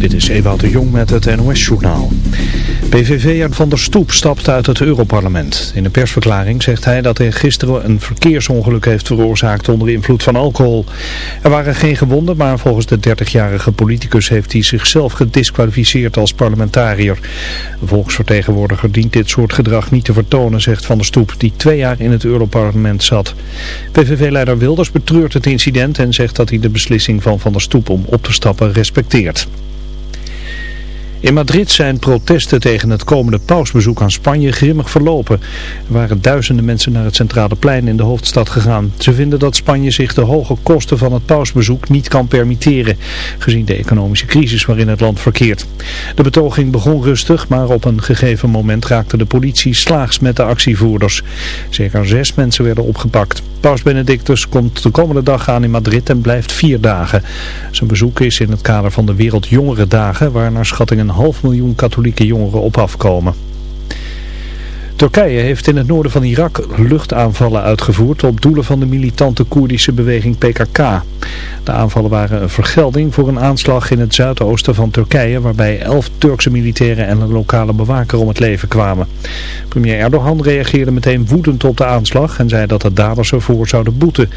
Dit is Ewout de Jong met het NOS-journaal. PVV'er Van der Stoep stapt uit het Europarlement. In een persverklaring zegt hij dat hij gisteren een verkeersongeluk heeft veroorzaakt onder invloed van alcohol. Er waren geen gewonden, maar volgens de 30-jarige politicus heeft hij zichzelf gedisqualificeerd als parlementariër. Een volksvertegenwoordiger dient dit soort gedrag niet te vertonen, zegt Van der Stoep, die twee jaar in het Europarlement zat. PVV-leider Wilders betreurt het incident en zegt dat hij de beslissing van Van der Stoep om op te stappen respecteert. In Madrid zijn protesten tegen het komende pausbezoek aan Spanje grimmig verlopen. Er waren duizenden mensen naar het centrale plein in de hoofdstad gegaan. Ze vinden dat Spanje zich de hoge kosten van het pausbezoek niet kan permitteren, gezien de economische crisis waarin het land verkeert. De betoging begon rustig, maar op een gegeven moment raakte de politie slaags met de actievoerders. Zeker zes mensen werden opgepakt. Paus Benedictus komt de komende dag aan in Madrid en blijft vier dagen. Zijn bezoek is in het kader van de Wereldjongerendagen, waar naar schatting een half miljoen katholieke jongeren op afkomen. Turkije heeft in het noorden van Irak luchtaanvallen uitgevoerd op doelen van de militante Koerdische beweging PKK. De aanvallen waren een vergelding voor een aanslag in het zuidoosten van Turkije waarbij elf Turkse militairen en een lokale bewaker om het leven kwamen. Premier Erdogan reageerde meteen woedend op de aanslag en zei dat de daders ervoor zouden boeten.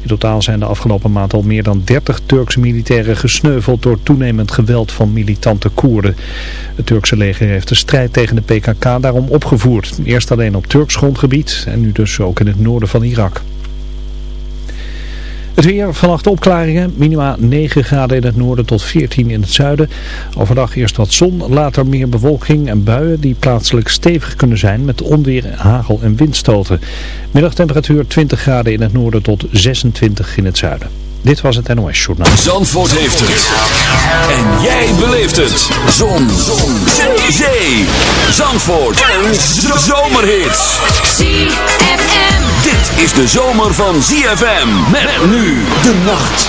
In totaal zijn de afgelopen maand al meer dan 30 Turkse militairen gesneuveld door toenemend geweld van militante Koerden. Het Turkse leger heeft de strijd tegen de PKK daarom opgevoerd. Eerst alleen op Turks grondgebied en nu dus ook in het noorden van Irak. Het weer, vannacht opklaringen, minima 9 graden in het noorden tot 14 in het zuiden. Overdag eerst wat zon, later meer bewolking en buien die plaatselijk stevig kunnen zijn met onweer, hagel en windstoten. Middagtemperatuur 20 graden in het noorden tot 26 in het zuiden. Dit was het NOS Journaal. Zandvoort heeft het. En jij beleeft het. Zon. Zon. Zee. Zee. Zandvoort. Een zomerhit. ZFM. Dit is de zomer van ZFM. Met nu de nacht.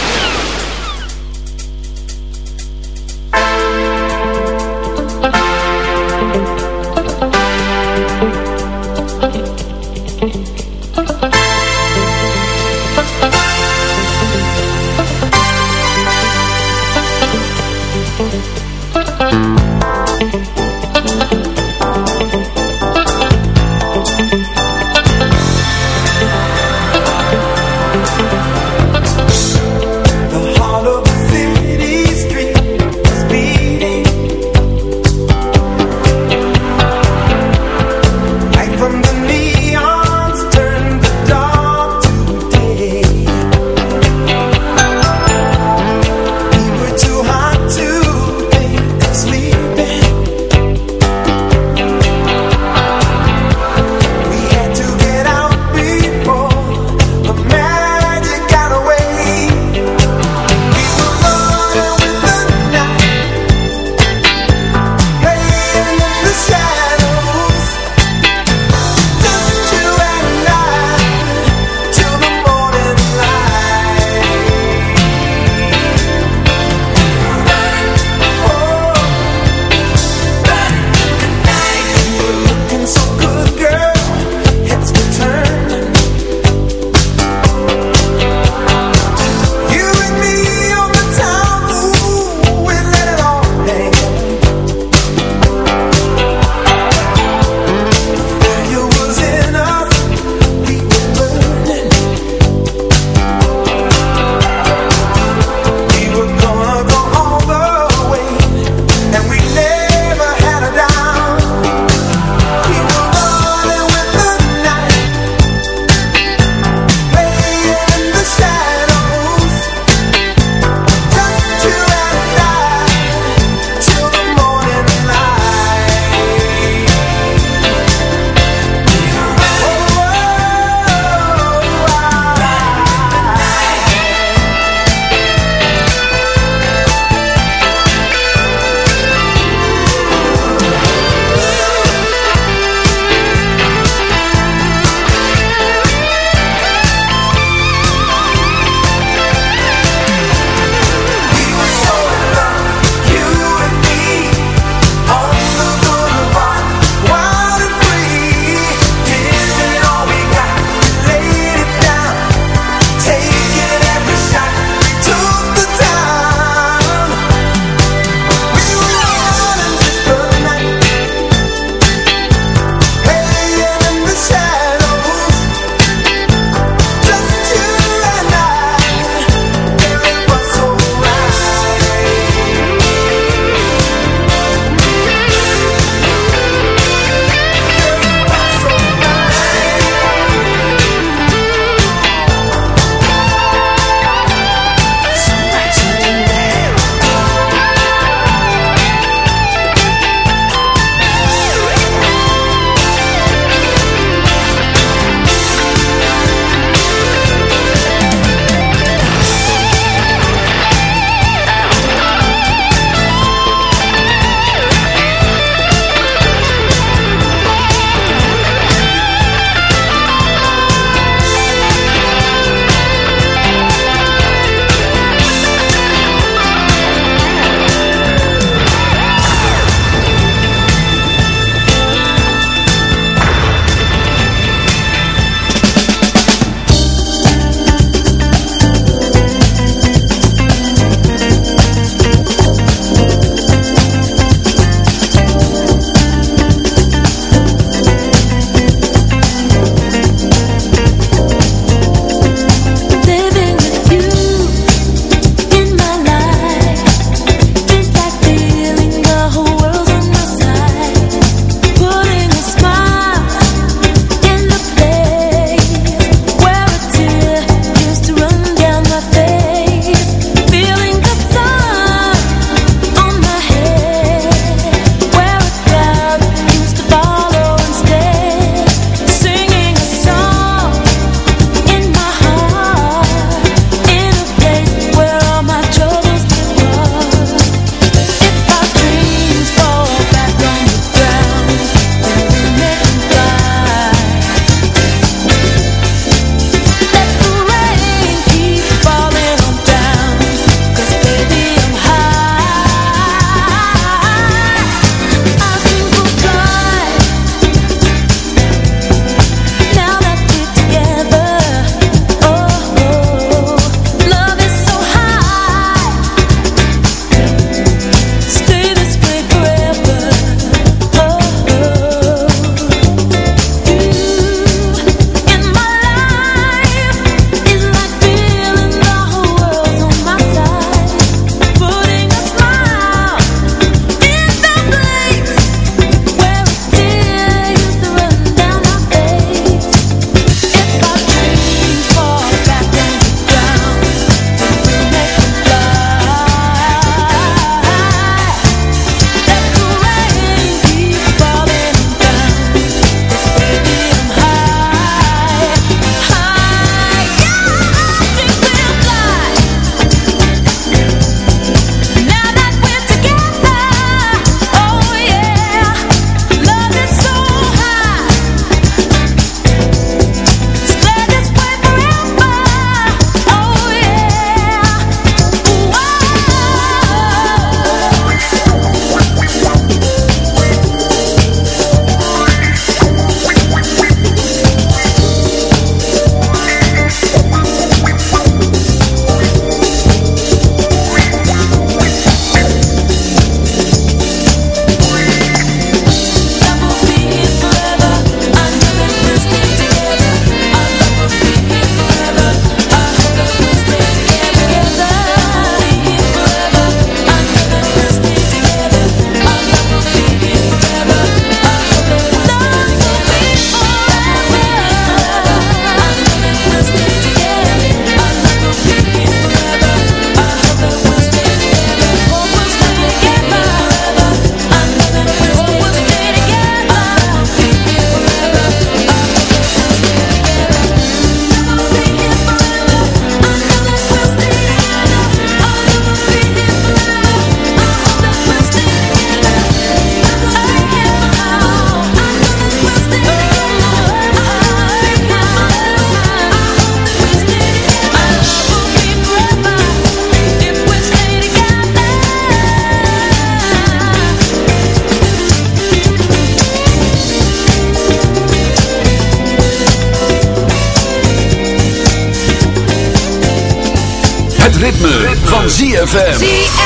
ZFM.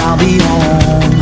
I'll be home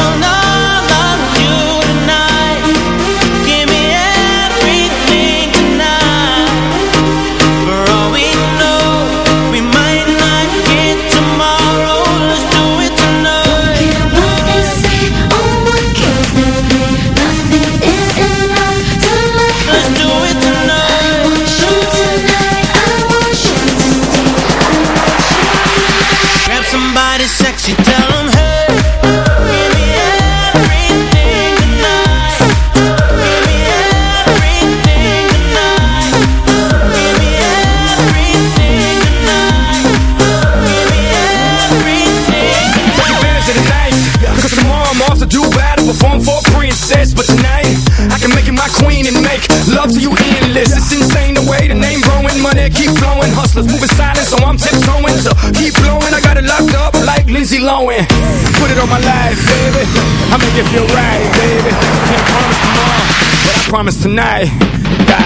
Love to you endless. It's insane the way the name growing, money keep flowing. Hustlers moving silent, so I'm tiptoeing. So keep blowing, I got it locked up like Lindsay Lohan. Put it on my life, baby. I make it feel right, baby. Can't promise tomorrow, but I promise tonight. God,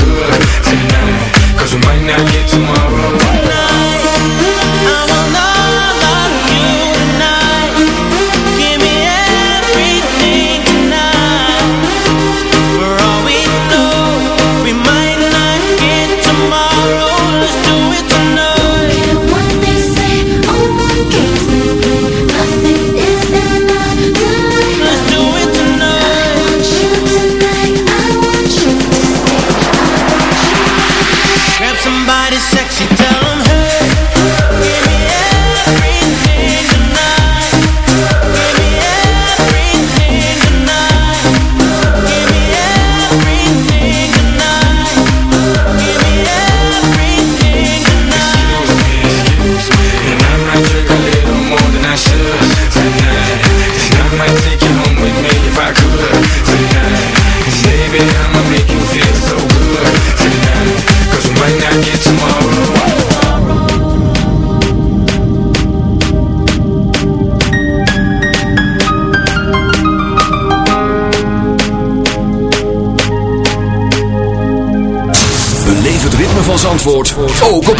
tomorrow.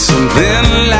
something like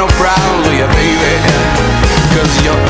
no problem, do baby? Cause you're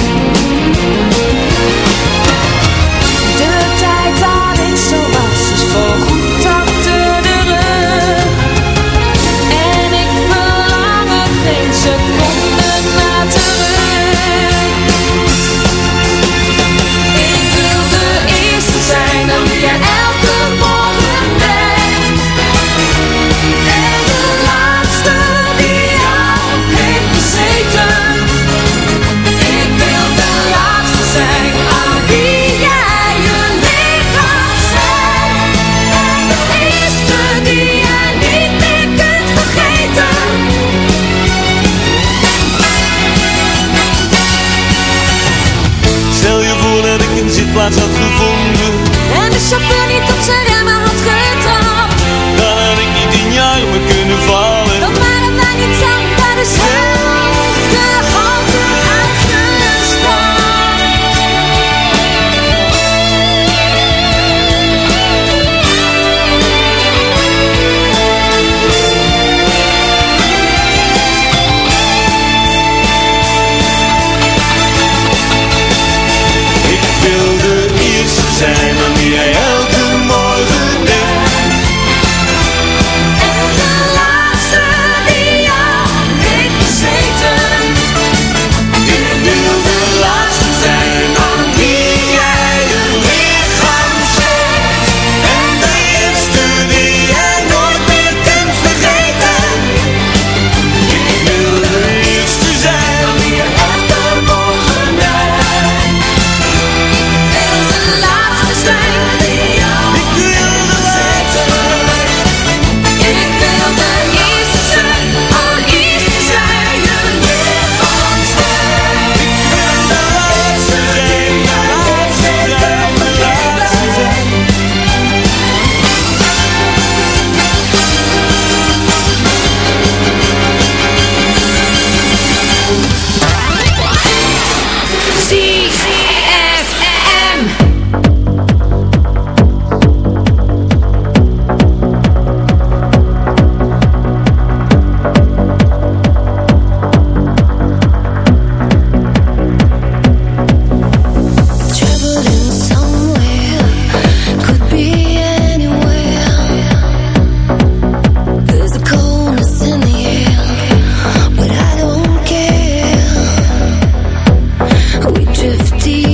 와서 50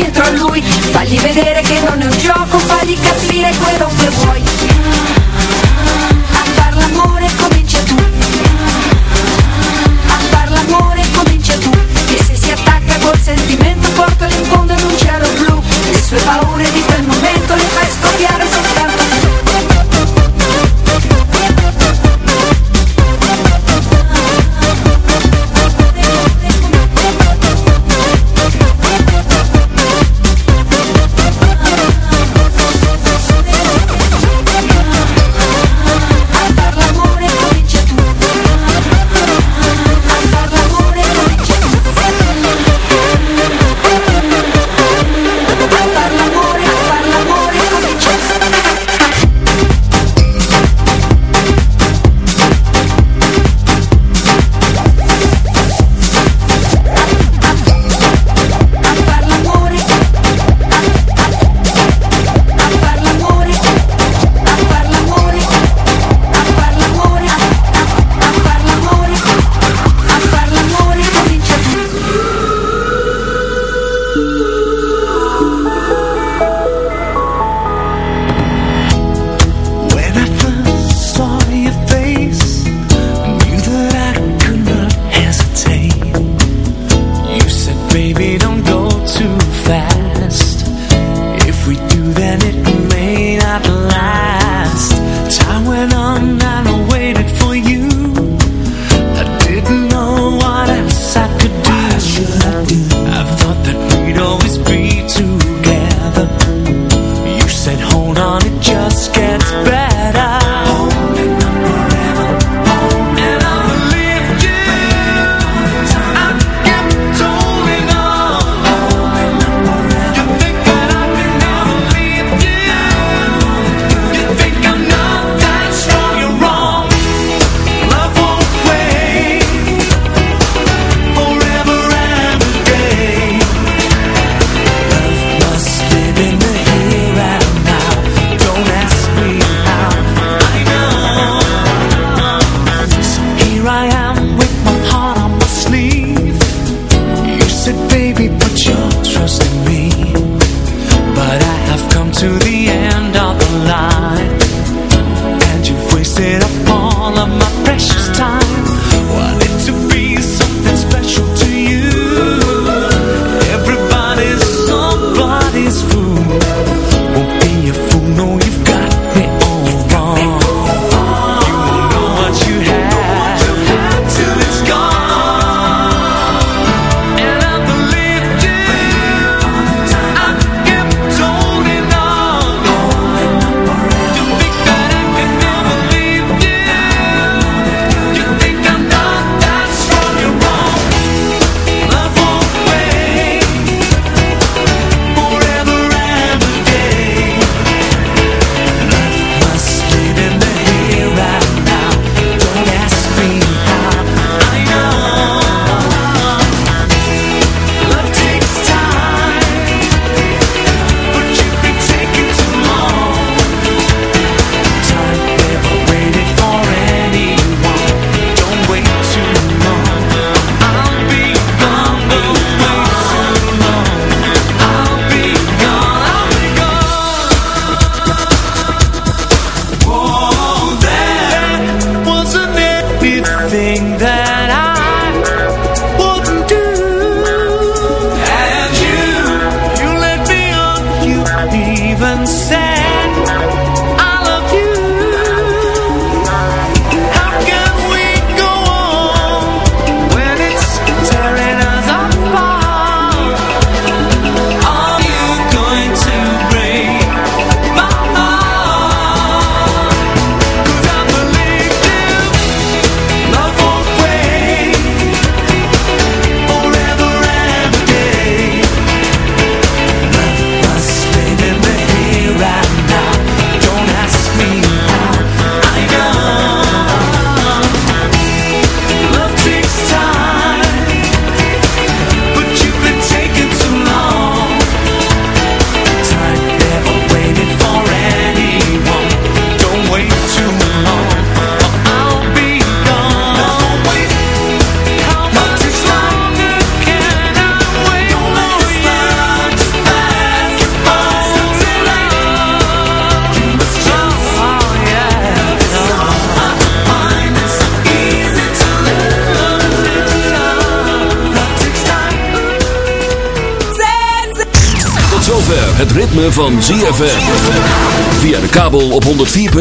dietro a lui. Fagli vedere che non è un gioco Fagli capire quello